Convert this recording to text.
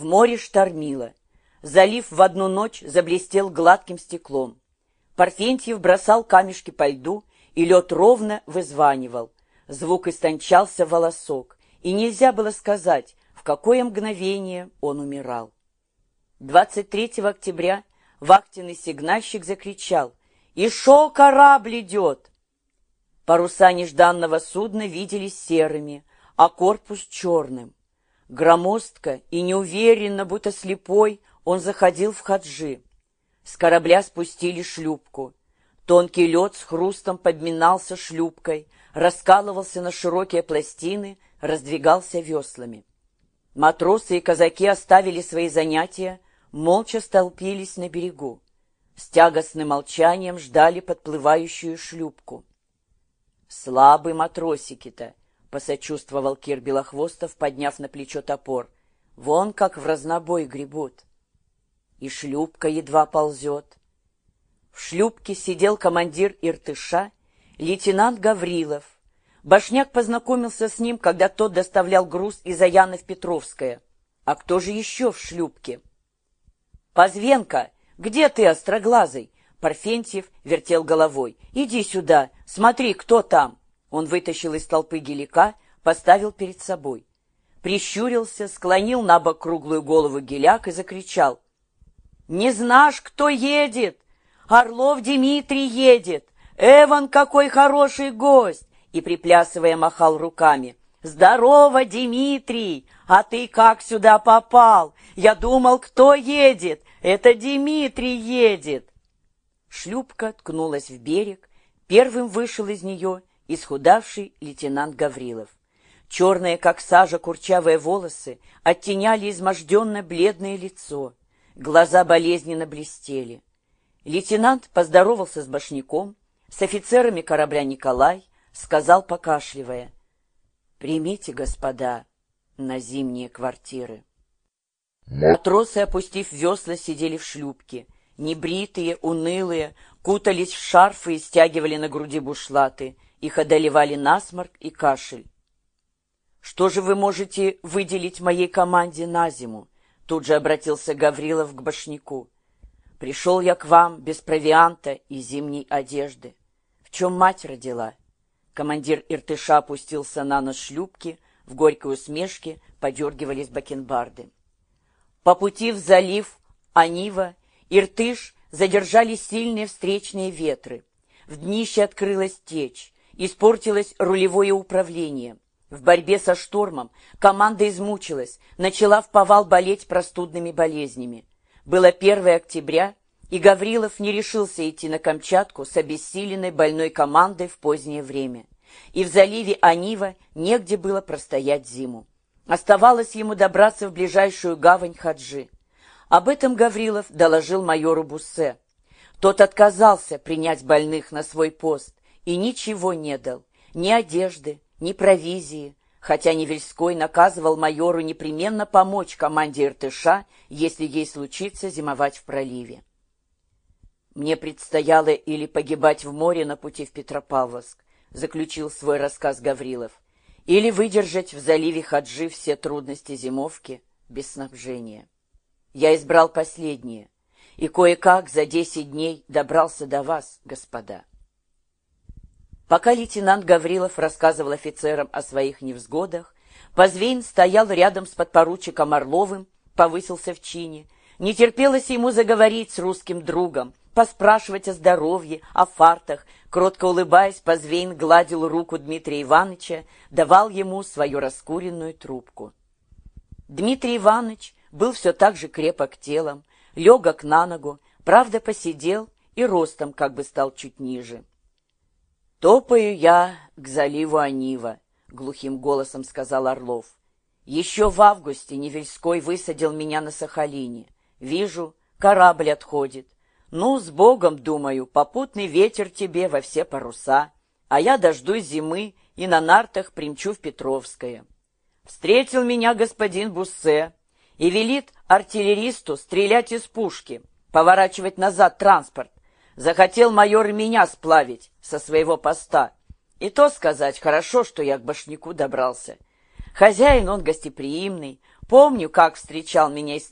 В море штормило. Залив в одну ночь заблестел гладким стеклом. Парфентьев бросал камешки по льду, и лед ровно вызванивал. Звук истончался волосок, и нельзя было сказать, в какое мгновение он умирал. 23 октября вахтенный сигнальщик закричал «И шо корабль идет!» Паруса нежданного судна виделись серыми, а корпус черным. Громоздко и неуверенно, будто слепой, он заходил в хаджи. С корабля спустили шлюпку. Тонкий лед с хрустом подминался шлюпкой, раскалывался на широкие пластины, раздвигался веслами. Матросы и казаки оставили свои занятия, молча столпились на берегу. С тягостным молчанием ждали подплывающую шлюпку. «Слабый матросики-то!» — посочувствовал Кир Белохвостов, подняв на плечо топор. «Вон как в разнобой гребут!» И шлюпка едва ползет. В шлюпке сидел командир Иртыша, лейтенант Гаврилов. Башняк познакомился с ним, когда тот доставлял груз из Аяны в Петровское. А кто же еще в шлюпке? «Позвенка, где ты, остроглазый?» Парфентьев вертел головой. «Иди сюда, смотри, кто там!» Он вытащил из толпы гелика, поставил перед собой. Прищурился, склонил на бок круглую голову геляк и закричал. «Не знаешь, кто едет? Орлов Дмитрий едет! Эван, какой хороший гость!» И, приплясывая, махал руками. «Здорово, Дмитрий! А ты как сюда попал? Я думал, кто едет? Это Дмитрий едет!» Шлюпка ткнулась в берег, первым вышел из нее исхудавший лейтенант Гаврилов. Черные, как сажа, курчавые волосы оттеняли изможденно бледное лицо. Глаза болезненно блестели. Лейтенант поздоровался с башняком, с офицерами корабля «Николай», сказал, покашливая, «Примите, господа, на зимние квартиры». Матросы, опустив весла, сидели в шлюпке. Небритые, унылые, кутались в шарфы и стягивали на груди бушлаты. Их одолевали насморк и кашель. «Что же вы можете выделить моей команде на зиму?» Тут же обратился Гаврилов к башняку. «Пришел я к вам без провианта и зимней одежды. В чем мать родила?» Командир Иртыша опустился на нос шлюпки, в горькой усмешке подергивались бакенбарды. По пути в залив Анива, Иртыш задержали сильные встречные ветры. В днище открылась течь, испортилось рулевое управление. В борьбе со штормом команда измучилась, начала в повал болеть простудными болезнями. Было 1 октября, и Гаврилов не решился идти на Камчатку с обессиленной больной командой в позднее время. И в заливе Анива негде было простоять зиму. Оставалось ему добраться в ближайшую гавань Хаджи. Об этом Гаврилов доложил майору Буссе. Тот отказался принять больных на свой пост и ничего не дал, ни одежды, ни провизии, хотя Невельской наказывал майору непременно помочь команде Иртыша, если ей случится зимовать в проливе. «Мне предстояло или погибать в море на пути в Петропавловск», заключил свой рассказ Гаврилов, или выдержать в заливе Хаджи все трудности зимовки без снабжения. Я избрал последнее, и кое-как за десять дней добрался до вас, господа. Пока лейтенант Гаврилов рассказывал офицерам о своих невзгодах, Позвейн стоял рядом с подпоручиком Орловым, повысился в чине. Не терпелось ему заговорить с русским другом, поспрашивать о здоровье, о фартах. Кротко улыбаясь, Позвейн гладил руку Дмитрия Ивановича, давал ему свою раскуренную трубку. Дмитрий Иванович был все так же крепок телом, легок на ногу, правда посидел и ростом как бы стал чуть ниже. «Топаю я к заливу Анива», — глухим голосом сказал Орлов. «Еще в августе Невельской высадил меня на Сахалине. Вижу, корабль отходит. Ну, с Богом, думаю, попутный ветер тебе во все паруса, а я дождусь зимы и на нартах примчу в Петровское». Встретил меня господин Буссе и велит артиллеристу стрелять из пушки, поворачивать назад транспорт, Захотел майор меня сплавить со своего поста. И то сказать, хорошо, что я к башняку добрался. Хозяин он гостеприимный, Помню, как встречал меня из